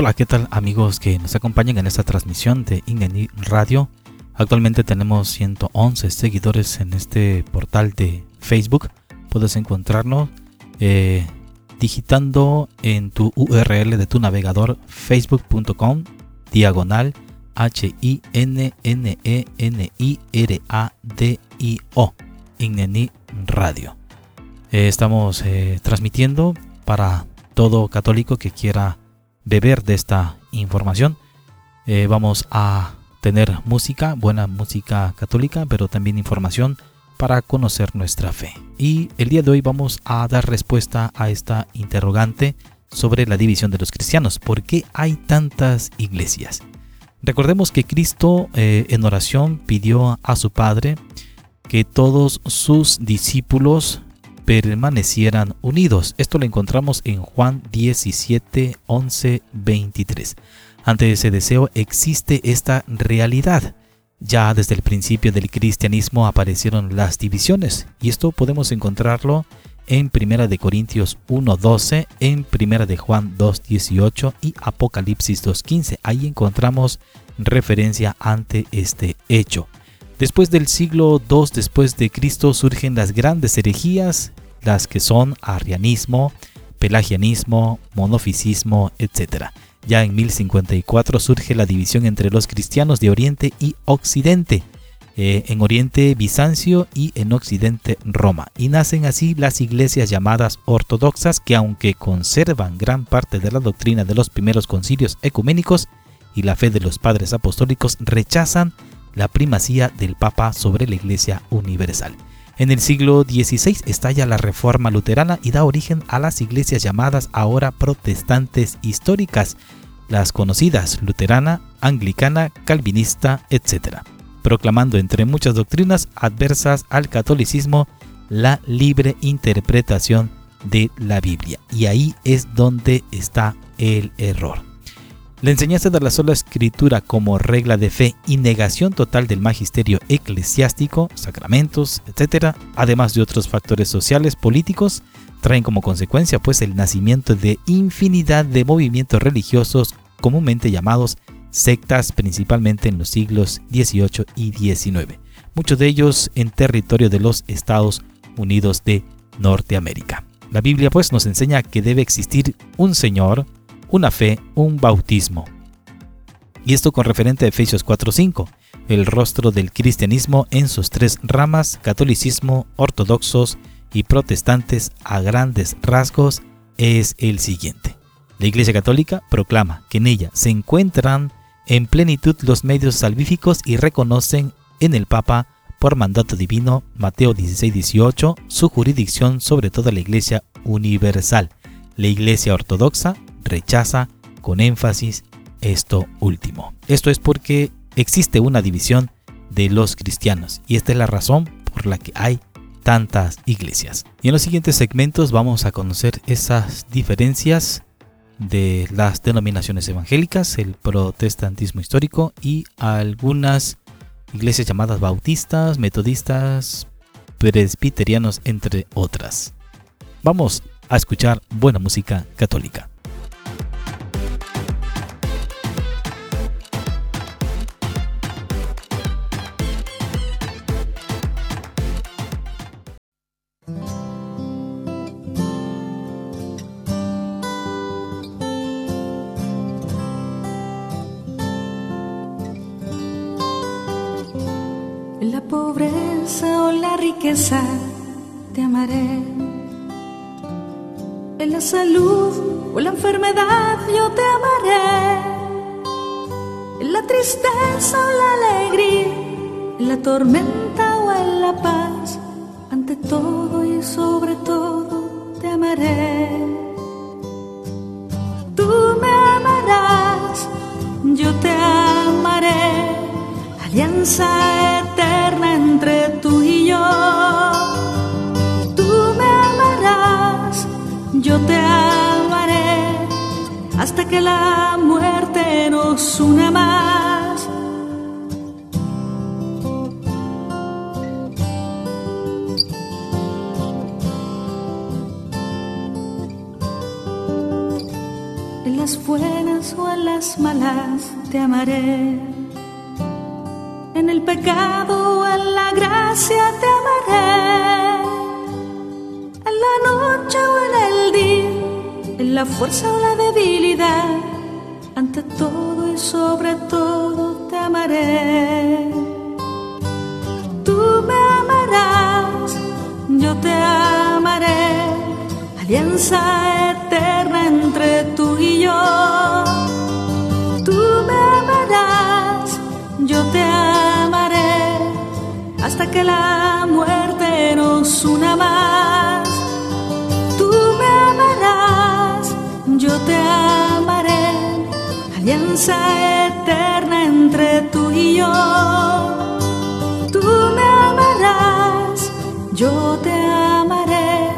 Hola, ¿qué tal amigos que nos acompañan en esta transmisión de Ingeni Radio? Actualmente tenemos 111 seguidores en este portal de Facebook. Puedes encontrarnos eh, digitando en tu URL de tu navegador facebook.com diagonal H-I-N-N-E-N-I-R-A-D-I-O Ingeni Radio. Eh, estamos eh, transmitiendo para todo católico que quiera beber de esta información. Eh, vamos a tener música, buena música católica, pero también información para conocer nuestra fe. Y el día de hoy vamos a dar respuesta a esta interrogante sobre la división de los cristianos. ¿Por qué hay tantas iglesias? Recordemos que Cristo en oración pidió a su Padre que todos sus discípulos permanecieran unidos. Esto lo encontramos en Juan 17, 11, 23. Ante ese deseo existe esta realidad. Ya desde el principio del cristianismo aparecieron las divisiones y esto podemos encontrarlo en 1 de Corintios 1:12, en 1 de Juan 2:18 y Apocalipsis 2:15. Ahí encontramos referencia ante este hecho. Después del siglo II después de Cristo surgen las grandes herejías, las que son arrianismo, pelagianismo, monofisismo, etc. Ya en 1054 surge la división entre los cristianos de Oriente y Occidente, eh, en Oriente Bizancio y en Occidente Roma, y nacen así las iglesias llamadas ortodoxas que aunque conservan gran parte de la doctrina de los primeros concilios ecuménicos y la fe de los padres apostólicos, rechazan la primacía del Papa sobre la Iglesia Universal. En el siglo XVI estalla la Reforma Luterana y da origen a las iglesias llamadas ahora protestantes históricas, las conocidas luterana, anglicana, calvinista, etc., proclamando entre muchas doctrinas adversas al catolicismo la libre interpretación de la Biblia. Y ahí es donde está el error. La enseñanza de la sola escritura como regla de fe y negación total del magisterio eclesiástico, sacramentos, etc., además de otros factores sociales, políticos, traen como consecuencia pues el nacimiento de infinidad de movimientos religiosos comúnmente llamados sectas principalmente en los siglos XVIII y XIX, muchos de ellos en territorio de los Estados Unidos de Norteamérica. La Biblia pues nos enseña que debe existir un Señor, una fe, un bautismo. Y esto con referente a Efesios 4:5, el rostro del cristianismo en sus tres ramas, catolicismo, ortodoxos y protestantes a grandes rasgos, es el siguiente. La Iglesia Católica proclama que en ella se encuentran en plenitud los medios salvíficos y reconocen en el Papa por mandato divino, Mateo 16-18, su jurisdicción sobre toda la Iglesia universal. La Iglesia Ortodoxa rechaza con énfasis esto último. Esto es porque existe una división de los cristianos y esta es la razón por la que hay tantas iglesias. Y en los siguientes segmentos vamos a conocer esas diferencias de las denominaciones evangélicas, el protestantismo histórico y algunas iglesias llamadas bautistas, metodistas, presbiterianos, entre otras. Vamos a escuchar buena música católica. Tormenta o en la paz, ante todo y sobre todo te amaré. Tú me amarás, yo te amaré. Alianza eterna entre tú y yo. yo te amaré hasta que la muerte nos una más. Las buenas o en las malas te amaré. En el pecado o en la gracia te amaré. En la noche o en el día, en la fuerza o la debilidad, ante todo y sobre todo te amaré. Tú me amarás, yo te amaré alianza eterna entre Tú me amarás, yo te amaré, hasta que la muerte nos una más. Tú me amarás, yo te amaré, alianza eterna entre tú y yo. Tú me amarás, yo te amaré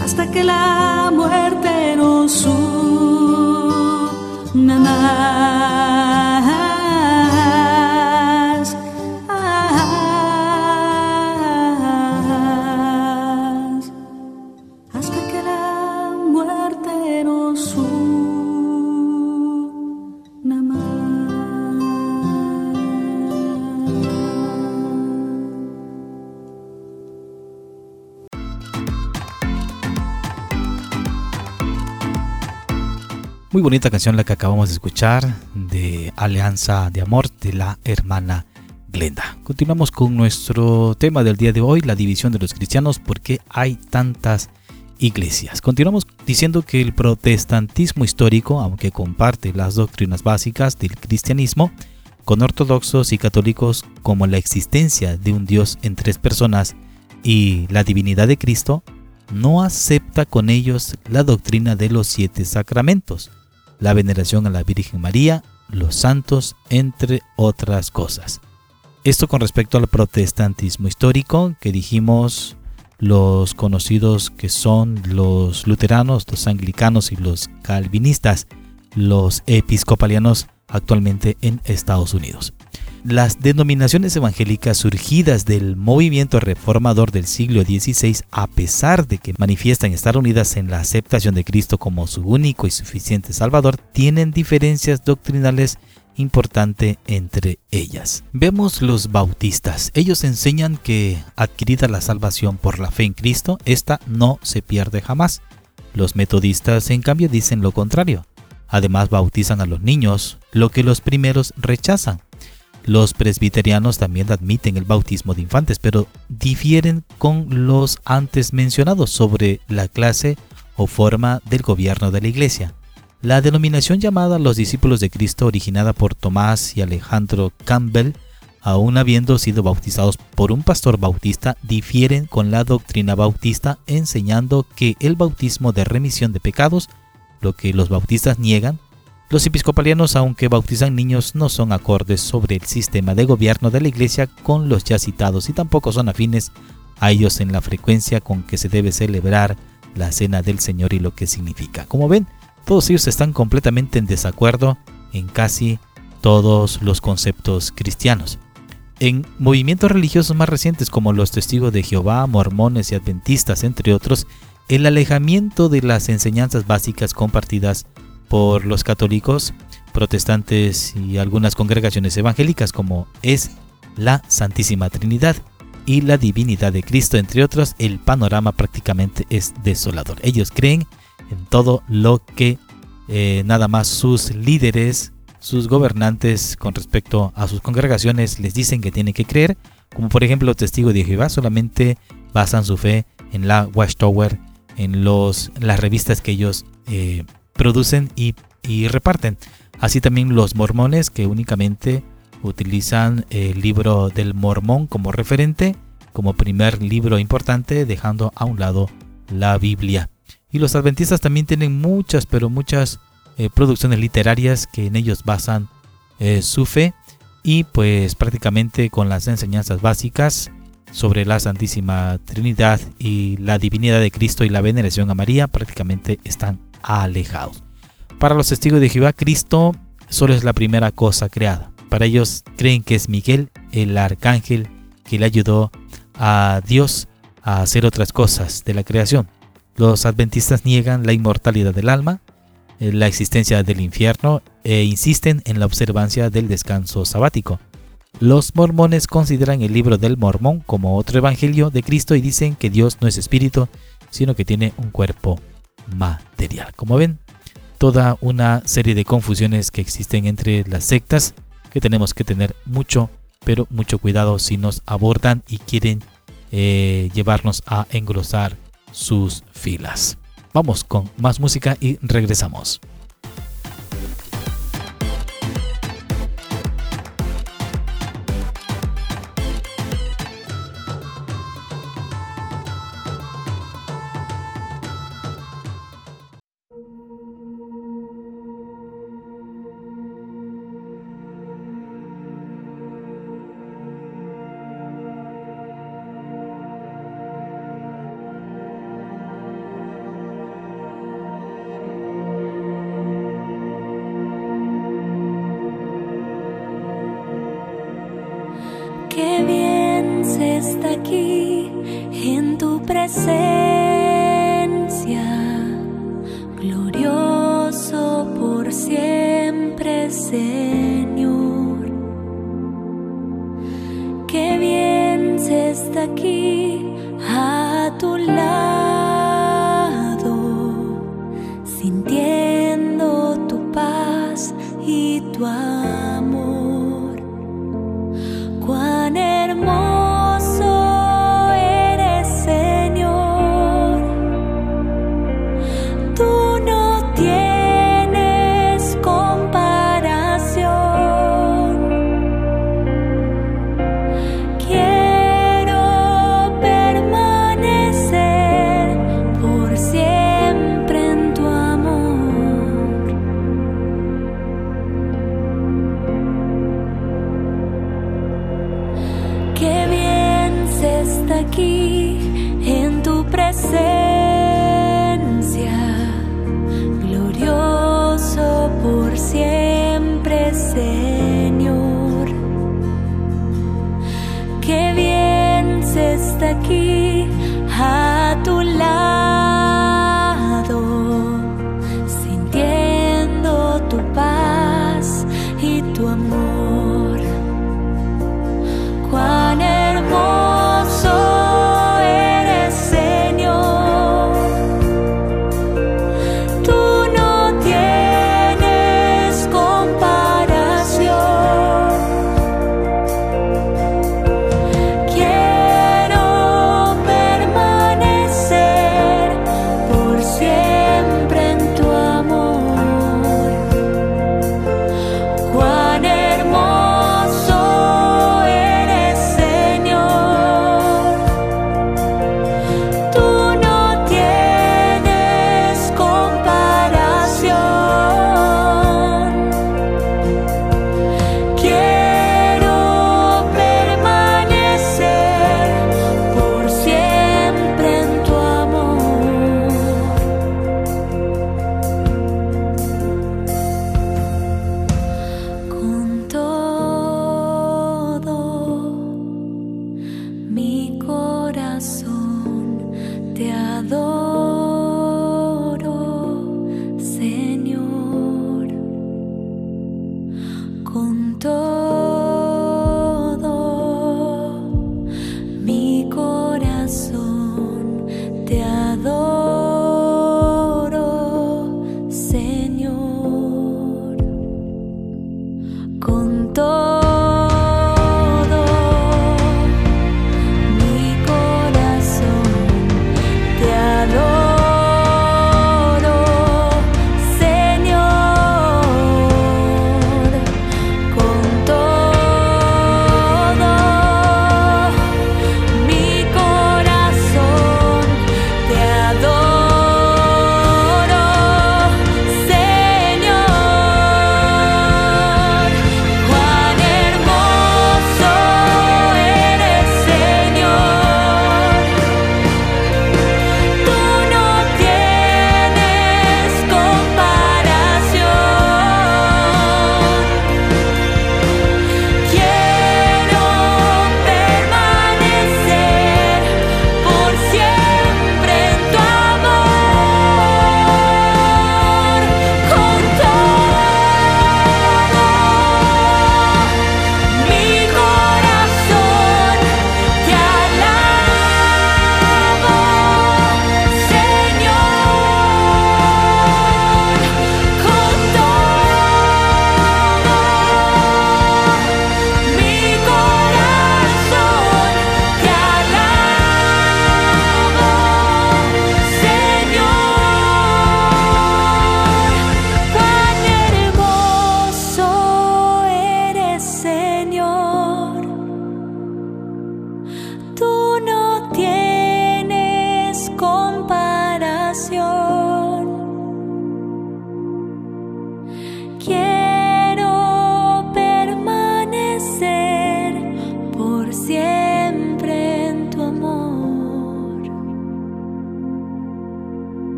hasta que la una Muy bonita canción la que acabamos de escuchar de Alianza de Amor de la hermana Glenda. Continuamos con nuestro tema del día de hoy, la división de los cristianos, porque hay tantas iglesias. Continuamos diciendo que el protestantismo histórico, aunque comparte las doctrinas básicas del cristianismo, con ortodoxos y católicos como la existencia de un Dios en tres personas y la divinidad de Cristo, no acepta con ellos la doctrina de los siete sacramentos, la veneración a la Virgen María, los santos, entre otras cosas. Esto con respecto al protestantismo histórico que dijimos los conocidos que son los luteranos, los anglicanos y los calvinistas, los episcopalianos actualmente en Estados Unidos. Las denominaciones evangélicas surgidas del movimiento reformador del siglo XVI, a pesar de que manifiestan estar unidas en la aceptación de Cristo como su único y suficiente Salvador, tienen diferencias doctrinales importantes entre ellas. Vemos los bautistas. Ellos enseñan que adquirida la salvación por la fe en Cristo, esta no se pierde jamás. Los metodistas, en cambio, dicen lo contrario. Además, bautizan a los niños, lo que los primeros rechazan. Los presbiterianos también admiten el bautismo de infantes, pero difieren con los antes mencionados sobre la clase o forma del gobierno de la iglesia. La denominación llamada los discípulos de Cristo, originada por Tomás y Alejandro Campbell, aun habiendo sido bautizados por un pastor bautista, difieren con la doctrina bautista enseñando que el bautismo de remisión de pecados, lo que los bautistas niegan, los episcopalianos, aunque bautizan niños, no son acordes sobre el sistema de gobierno de la Iglesia con los ya citados y tampoco son afines a ellos en la frecuencia con que se debe celebrar la cena del Señor y lo que significa. Como ven, todos ellos están completamente en desacuerdo en casi todos los conceptos cristianos. En movimientos religiosos más recientes como los testigos de Jehová, mormones y adventistas, entre otros, el alejamiento de las enseñanzas básicas compartidas por los católicos, protestantes y algunas congregaciones evangélicas como es la Santísima Trinidad y la divinidad de Cristo, entre otros, el panorama prácticamente es desolador. Ellos creen en todo lo que eh, nada más sus líderes, sus gobernantes con respecto a sus congregaciones les dicen que tienen que creer, como por ejemplo testigos de Jehová solamente basan su fe en la Watchtower, en los, las revistas que ellos eh, producen y, reparten. Así también los mormones que únicamente utilizan el libro del mormón como referente, como primer libro importante, dejando a un lado la Biblia. Y los adventistas también tienen muchas, pero muchas eh, producciones literarias que en ellos basan eh, su fe y pues prácticamente con las enseñanzas básicas sobre la Santísima Trinidad y la divinidad de Cristo y la veneración a María prácticamente están alejados. Para los testigos de Jehová, Cristo solo es la primera cosa creada. Para ellos creen que es Miguel, el arcángel, que le ayudó a Dios a hacer otras cosas de la creación. Los adventistas niegan la inmortalidad del alma eh, la existencia del infierno e insisten en la observancia del descanso sabático. Los mormones consideran el libro del Mormón como otro evangelio de Cristo y dicen que Dios no es espíritu, sino que tiene un cuerpo material. Como ven, toda una serie de confusiones que existen entre las sectas que tenemos que tener mucho, pero mucho cuidado si nos abordan y quieren eh, llevarnos a engrosar sus filas. Vamos con más música y regresamos. Cuán hermoso eres, Señor. corazón.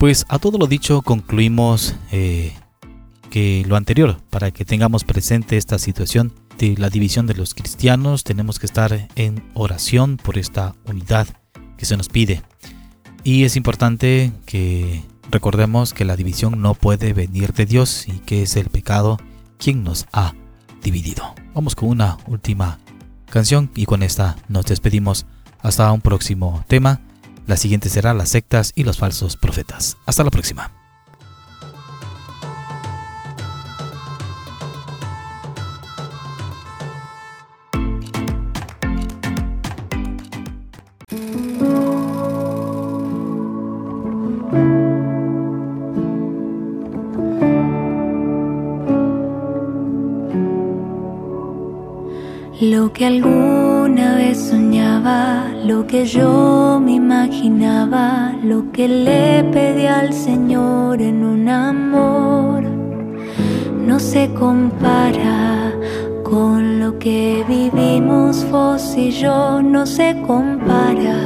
Pues a todo lo dicho concluimos eh, que lo anterior, para que tengamos presente esta situación de la división de los cristianos, tenemos que estar en oración por esta unidad que se nos pide. Y es importante que recordemos que la división no puede venir de Dios y que es el pecado quien nos ha dividido. Vamos con una última canción y con esta nos despedimos hasta un próximo tema. La siguiente será las sectas y los falsos profetas. Hasta la próxima. Lo que alguna vez soñaba, lo que yo me imaginaba, lo que le pedí al Señor en un amor, no se compara con lo que vivimos vos y yo, no se compara.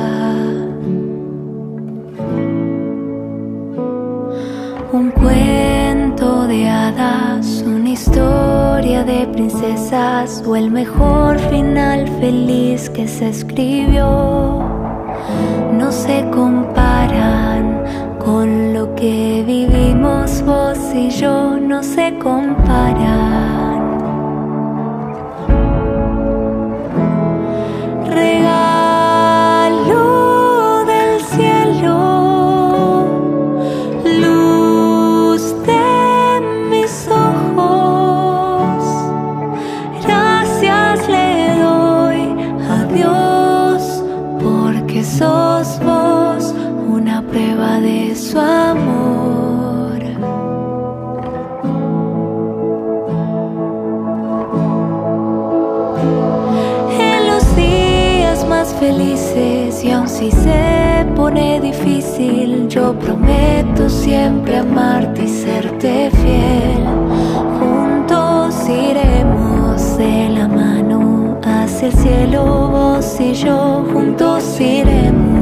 Un cuento de hadas, una historia de princesas o el mejor final feliz que se escribió no se comparan con lo que vivimos vos y yo, no se comparan. Felices y aun si se pone difícil, yo prometo siempre amarte y serte fiel. El cielo, vos y yo juntos iremos.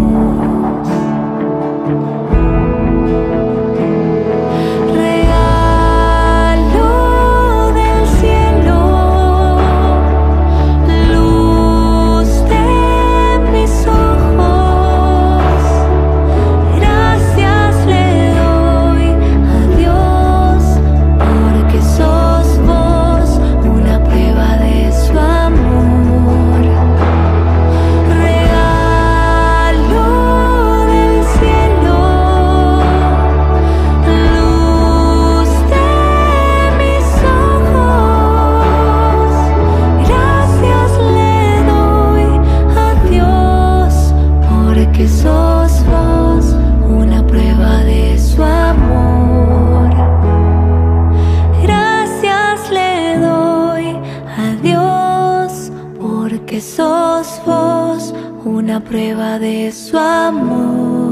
Prueba de su amor.